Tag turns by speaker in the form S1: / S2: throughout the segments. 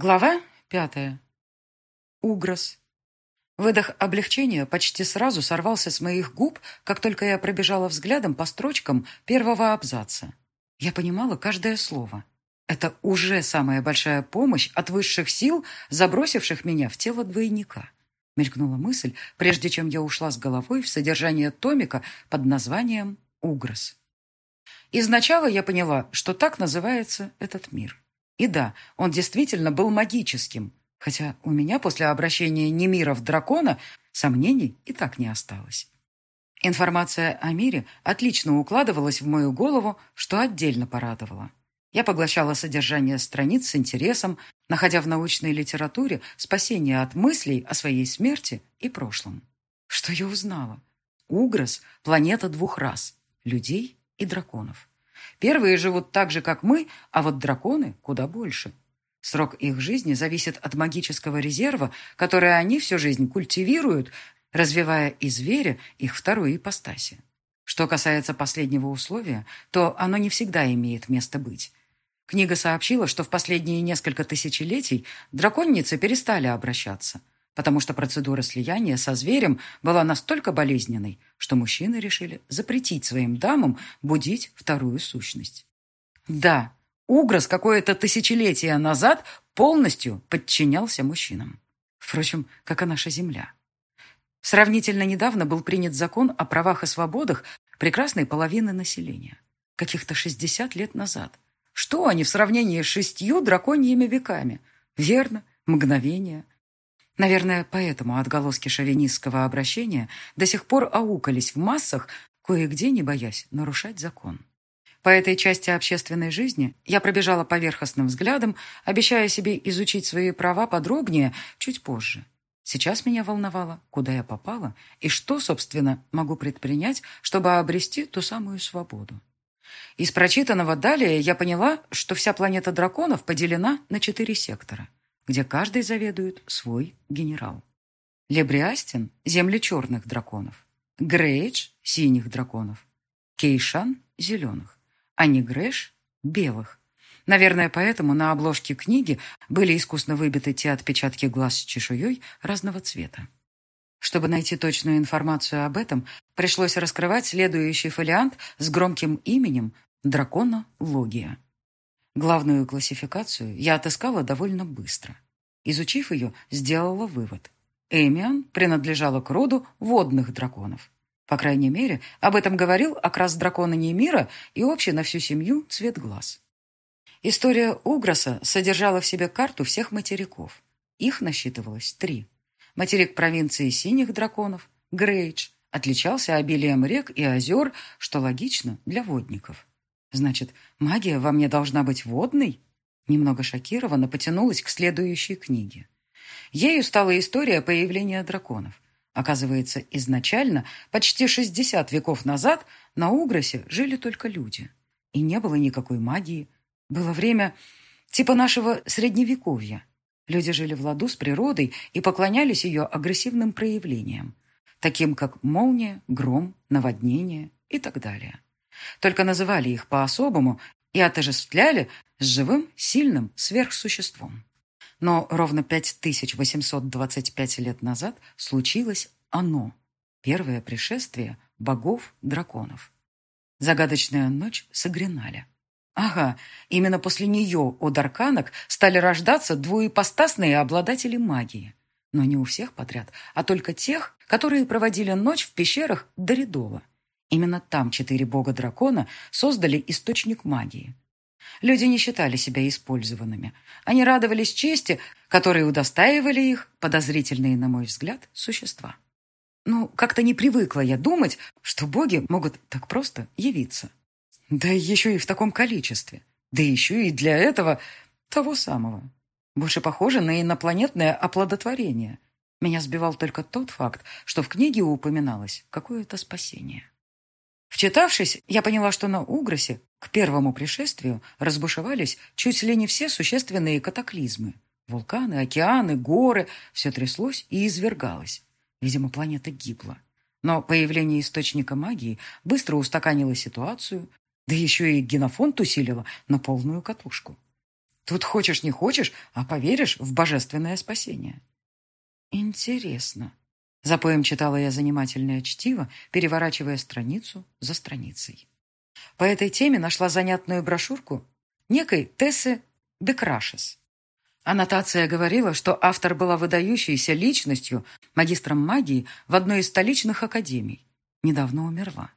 S1: Глава пятая. Угрос. Выдох облегчения почти сразу сорвался с моих губ, как только я пробежала взглядом по строчкам первого абзаца. Я понимала каждое слово. Это уже самая большая помощь от высших сил, забросивших меня в тело двойника. Мелькнула мысль, прежде чем я ушла с головой в содержание томика под названием «Угрос». Изначала я поняла, что так называется этот мир. И да, он действительно был магическим, хотя у меня после обращения Немира в дракона сомнений и так не осталось. Информация о мире отлично укладывалась в мою голову, что отдельно порадовало. Я поглощала содержание страниц с интересом, находя в научной литературе спасение от мыслей о своей смерти и прошлом. Что я узнала? Угрос – планета двух рас – людей и драконов. Первые живут так же, как мы, а вот драконы куда больше. Срок их жизни зависит от магического резерва, который они всю жизнь культивируют, развивая из зверя их вторую ипостаси. Что касается последнего условия, то оно не всегда имеет место быть. Книга сообщила, что в последние несколько тысячелетий драконницы перестали обращаться – потому что процедура слияния со зверем была настолько болезненной, что мужчины решили запретить своим дамам будить вторую сущность. Да, Угрос какое-то тысячелетие назад полностью подчинялся мужчинам. Впрочем, как и наша Земля. Сравнительно недавно был принят закон о правах и свободах прекрасной половины населения. Каких-то 60 лет назад. Что они в сравнении с шестью драконьими веками? Верно, мгновение – Наверное, поэтому отголоски шовинистского обращения до сих пор аукались в массах, кое-где не боясь нарушать закон. По этой части общественной жизни я пробежала поверхностным взглядом, обещая себе изучить свои права подробнее чуть позже. Сейчас меня волновало, куда я попала и что, собственно, могу предпринять, чтобы обрести ту самую свободу. Из прочитанного далее я поняла, что вся планета драконов поделена на четыре сектора – где каждый заведует свой генерал. Лебриастин – земли черных драконов, Грейдж – синих драконов, Кейшан – зеленых, а Негрэш – белых. Наверное, поэтому на обложке книги были искусно выбиты те отпечатки глаз с чешуей разного цвета. Чтобы найти точную информацию об этом, пришлось раскрывать следующий фолиант с громким именем «Дракона Логия». Главную классификацию я отыскала довольно быстро. Изучив ее, сделала вывод. Эмиан принадлежала к роду водных драконов. По крайней мере, об этом говорил окрас дракона Немира и общий на всю семью цвет глаз. История Угроса содержала в себе карту всех материков. Их насчитывалось три. Материк провинции синих драконов, Грейдж, отличался обилием рек и озер, что логично для водников. Значит, магия во мне должна быть водной? Немного шокированно потянулась к следующей книге. Ею стала история появления драконов. Оказывается, изначально, почти 60 веков назад, на Угросе жили только люди. И не было никакой магии. Было время типа нашего средневековья. Люди жили в ладу с природой и поклонялись ее агрессивным проявлениям, таким как молния, гром, наводнение и так далее. Только называли их по-особому и отождествляли с живым, сильным сверхсуществом. Но ровно 5825 лет назад случилось оно, первое пришествие богов-драконов. Загадочная ночь согреналя. Ага, именно после нее у Дарканок стали рождаться двуепостасные обладатели магии. Но не у всех подряд, а только тех, которые проводили ночь в пещерах Доридола. Именно там четыре бога-дракона создали источник магии. Люди не считали себя использованными. Они радовались чести, которые удостаивали их, подозрительные, на мой взгляд, существа. Ну, как-то не привыкла я думать, что боги могут так просто явиться. Да еще и в таком количестве. Да еще и для этого того самого. Больше похоже на инопланетное оплодотворение. Меня сбивал только тот факт, что в книге упоминалось какое-то спасение. Вчитавшись, я поняла, что на Угросе к первому пришествию разбушевались чуть ли не все существенные катаклизмы. Вулканы, океаны, горы – все тряслось и извергалось. Видимо, планета гибла. Но появление источника магии быстро устаканило ситуацию, да еще и генофонд усилило на полную катушку. Тут хочешь не хочешь, а поверишь в божественное спасение. Интересно. Запоем читала я занимательное чтиво, переворачивая страницу за страницей. По этой теме нашла занятную брошюрку некой Тессы Декрашес. Аннотация говорила, что автор была выдающейся личностью, магистром магии в одной из столичных академий. Недавно умерла.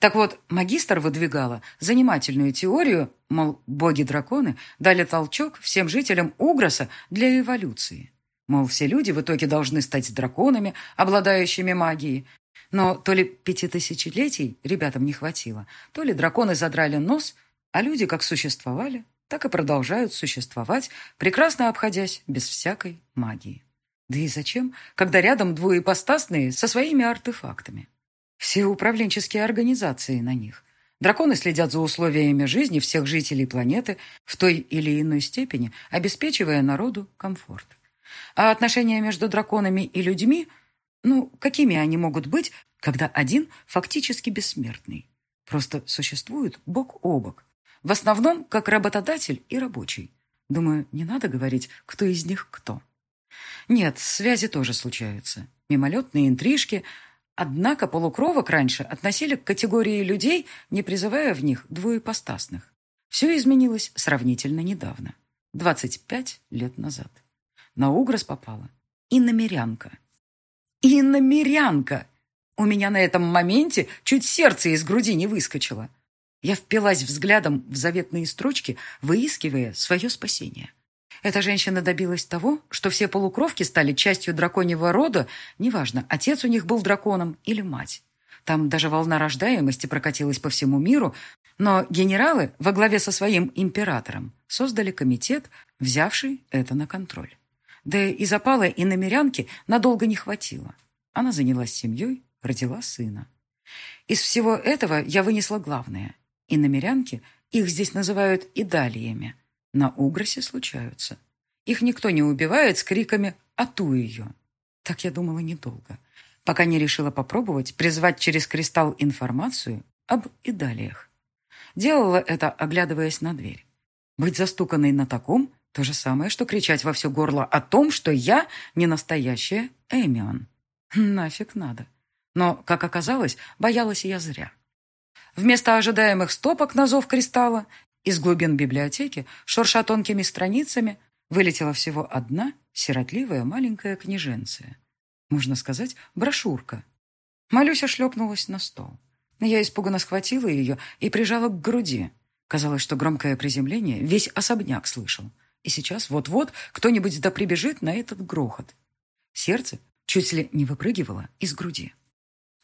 S1: Так вот, магистр выдвигала занимательную теорию, мол, боги-драконы дали толчок всем жителям Угроса для эволюции. Мол, все люди в итоге должны стать драконами, обладающими магией. Но то ли пятитысячелетий ребятам не хватило, то ли драконы задрали нос, а люди как существовали, так и продолжают существовать, прекрасно обходясь без всякой магии. Да и зачем, когда рядом двуепостасные со своими артефактами? Все управленческие организации на них. Драконы следят за условиями жизни всех жителей планеты в той или иной степени, обеспечивая народу комфорт. А отношения между драконами и людьми, ну, какими они могут быть, когда один фактически бессмертный? Просто существуют бок о бок. В основном, как работодатель и рабочий. Думаю, не надо говорить, кто из них кто. Нет, связи тоже случаются. Мимолетные интрижки – Однако полукровок раньше относили к категории людей, не призывая в них двуепостасных. Все изменилось сравнительно недавно, 25 лет назад. На Угрос попала иномерянка. Иномерянка! У меня на этом моменте чуть сердце из груди не выскочило. Я впилась взглядом в заветные строчки, выискивая свое спасение. Эта женщина добилась того, что все полукровки стали частью драконьего рода, неважно, отец у них был драконом или мать. Там даже волна рождаемости прокатилась по всему миру, но генералы во главе со своим императором создали комитет, взявший это на контроль. Да и запала и намерянки надолго не хватило. Она занялась семьей, родила сына. Из всего этого я вынесла главное. И намерянки, их здесь называют идалиями, на Угросе случаются. Их никто не убивает с криками «Ату ее!». Так я думала недолго, пока не решила попробовать призвать через кристалл информацию об идалиях. Делала это, оглядываясь на дверь. Быть застуканной на таком – то же самое, что кричать во все горло о том, что я не настоящая Эмион. Нафиг надо. Но, как оказалось, боялась я зря. Вместо ожидаемых стопок на зов кристалла из глубин библиотеки, шурша тонкими страницами, вылетела всего одна сиротливая маленькая книженция. Можно сказать, брошюрка. Малюся шлепнулась на стол. Я испуганно схватила ее и прижала к груди. Казалось, что громкое приземление весь особняк слышал. И сейчас вот-вот кто-нибудь да прибежит на этот грохот. Сердце чуть ли не выпрыгивало из груди.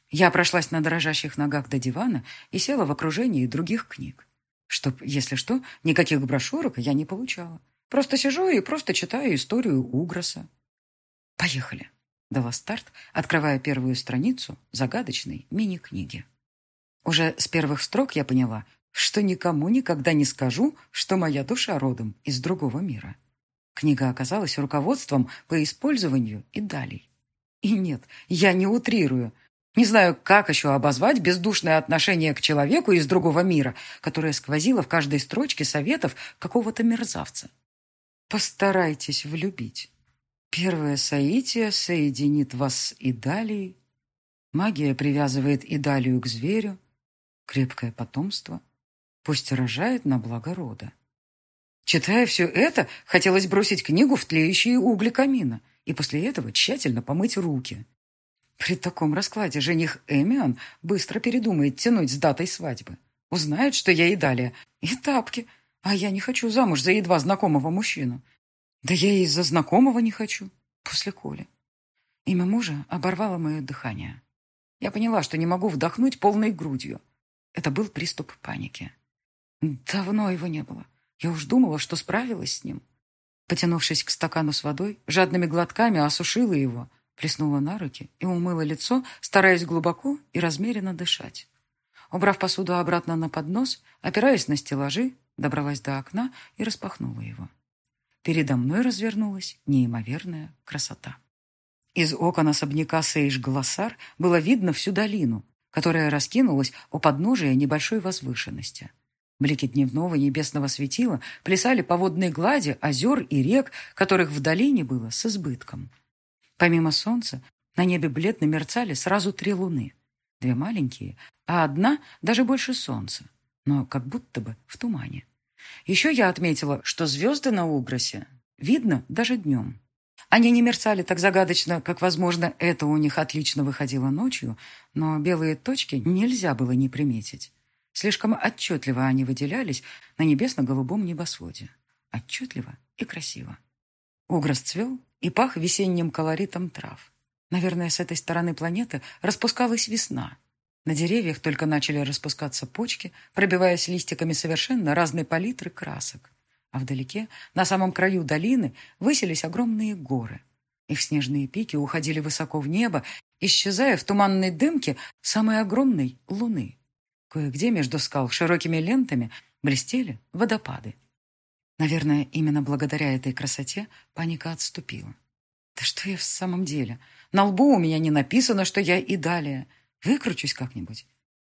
S1: Я прошлась на дрожащих ногах до дивана и села в окружении других книг. Чтоб, если что, никаких брошюрок я не получала. Просто сижу и просто читаю историю Угроса. Поехали. Дала старт, открывая первую страницу загадочной мини-книги. Уже с первых строк я поняла, что никому никогда не скажу, что моя душа родом из другого мира. Книга оказалась руководством по использованию и далей. И нет, я не утрирую – не знаю, как еще обозвать бездушное отношение к человеку из другого мира, которое сквозило в каждой строчке советов какого-то мерзавца. Постарайтесь влюбить. Первое соитие соединит вас с Идалией. Магия привязывает Идалию к зверю. Крепкое потомство. Пусть рожает на благо рода. Читая все это, хотелось бросить книгу в тлеющие угли камина и после этого тщательно помыть руки. При таком раскладе жених Эмион быстро передумает тянуть с датой свадьбы. Узнает, что я и далее. И тапки. А я не хочу замуж за едва знакомого мужчину. Да я и за знакомого не хочу. После Коли. Имя мужа оборвало мое дыхание. Я поняла, что не могу вдохнуть полной грудью. Это был приступ паники. Давно его не было. Я уж думала, что справилась с ним. Потянувшись к стакану с водой, жадными глотками осушила его, Плеснула на руки и умыла лицо, стараясь глубоко и размеренно дышать. Убрав посуду обратно на поднос, опираясь на стеллажи, добралась до окна и распахнула его. Передо мной развернулась неимоверная красота. Из окон особняка Сейш-Глоссар было видно всю долину, которая раскинулась у подножия небольшой возвышенности. Блики дневного небесного светила плясали по водной глади озер и рек, которых в долине было с избытком. Помимо солнца, на небе бледно мерцали сразу три луны. Две маленькие, а одна даже больше солнца, но как будто бы в тумане. Еще я отметила, что звезды на Угросе видно даже днем. Они не мерцали так загадочно, как, возможно, это у них отлично выходило ночью, но белые точки нельзя было не приметить. Слишком отчетливо они выделялись на небесно-голубом небосводе. Отчетливо и красиво. Угрос цвел и пах весенним колоритом трав. Наверное, с этой стороны планеты распускалась весна. На деревьях только начали распускаться почки, пробиваясь листиками совершенно разной палитры красок. А вдалеке, на самом краю долины, высились огромные горы. Их снежные пики уходили высоко в небо, исчезая в туманной дымке самой огромной луны. Кое-где между скал широкими лентами блестели водопады. Наверное, именно благодаря этой красоте паника отступила. Да что я в самом деле? На лбу у меня не написано, что я и далее. Выкручусь как-нибудь.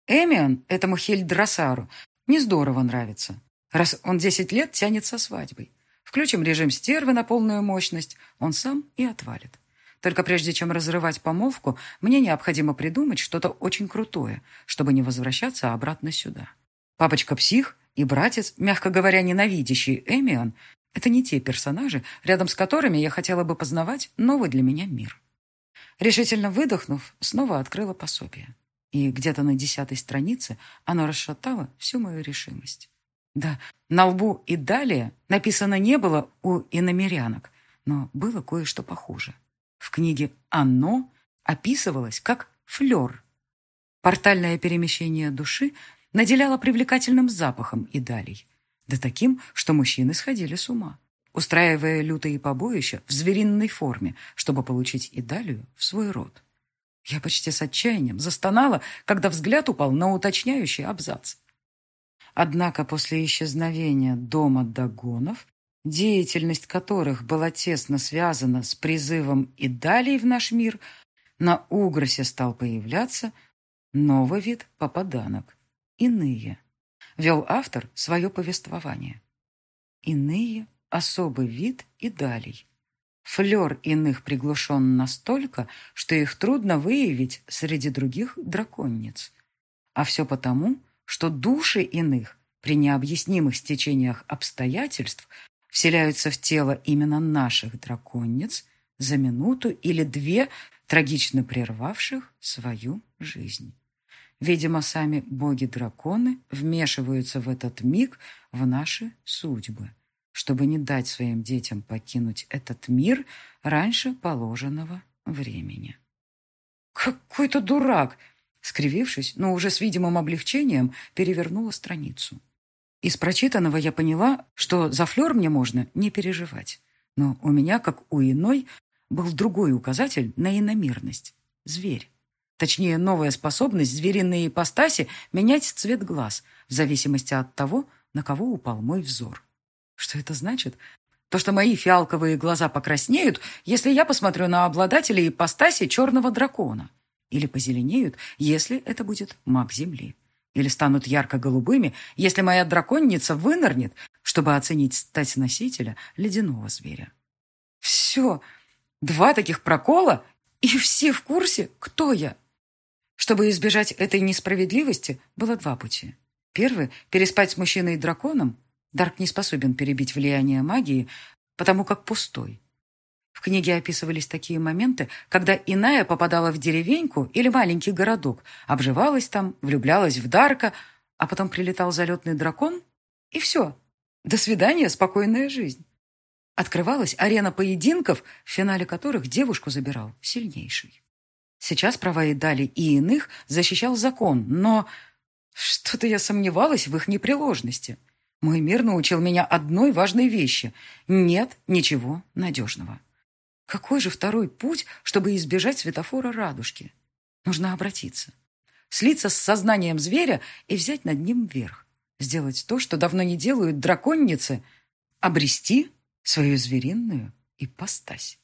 S1: Эмион этому Хельдрасару не здорово нравится, раз он десять лет тянет со свадьбой. Включим режим стервы на полную мощность, он сам и отвалит. Только прежде чем разрывать помолвку, мне необходимо придумать что-то очень крутое, чтобы не возвращаться обратно сюда. Папочка-псих и братец, мягко говоря, ненавидящий Эмион, это не те персонажи, рядом с которыми я хотела бы познавать новый для меня мир. Решительно выдохнув, снова открыла пособие. И где-то на десятой странице оно расшатало всю мою решимость. Да, на лбу и далее написано не было у иномерянок, но было кое-что похуже. В книге «Оно» описывалось как флер. Портальное перемещение души наделяло привлекательным запахом и далей, да таким, что мужчины сходили с ума, устраивая лютые побоища в звериной форме, чтобы получить идалию в свой род. Я почти с отчаянием застонала, когда взгляд упал на уточняющий абзац. Однако после исчезновения дома Дагонов деятельность которых была тесно связана с призывом и далее в наш мир, на Угросе стал появляться новый вид попаданок – иные. Вел автор свое повествование. Иные – особый вид и далей. Флер иных приглушен настолько, что их трудно выявить среди других драконниц. А все потому, что души иных при необъяснимых стечениях обстоятельств – вселяются в тело именно наших драконниц за минуту или две, трагично прервавших свою жизнь. Видимо, сами боги-драконы вмешиваются в этот миг в наши судьбы, чтобы не дать своим детям покинуть этот мир раньше положенного времени. «Какой-то дурак!» Скривившись, но уже с видимым облегчением, перевернула страницу. Из прочитанного я поняла, что за флер мне можно не переживать. Но у меня, как у иной, был другой указатель на иномирность – зверь. Точнее, новая способность звериной ипостаси менять цвет глаз в зависимости от того, на кого упал мой взор. Что это значит? То, что мои фиалковые глаза покраснеют, если я посмотрю на обладателя ипостаси черного дракона. Или позеленеют, если это будет маг Земли или станут ярко-голубыми, если моя драконница вынырнет, чтобы оценить стать носителя ледяного зверя. Все, два таких прокола, и все в курсе, кто я. Чтобы избежать этой несправедливости, было два пути. Первый – переспать с мужчиной-драконом. Дарк не способен перебить влияние магии, потому как пустой. В книге описывались такие моменты, когда иная попадала в деревеньку или маленький городок, обживалась там, влюблялась в Дарка, а потом прилетал залетный дракон, и все. До свидания, спокойная жизнь. Открывалась арена поединков, в финале которых девушку забирал сильнейший. Сейчас права и дали и иных защищал закон, но что-то я сомневалась в их непреложности. Мой мир научил меня одной важной вещи – нет ничего надежного. Какой же второй путь, чтобы избежать светофора радужки? Нужно обратиться. Слиться с сознанием зверя и взять над ним верх. Сделать то, что давно не делают драконницы. Обрести свою звериную ипостась.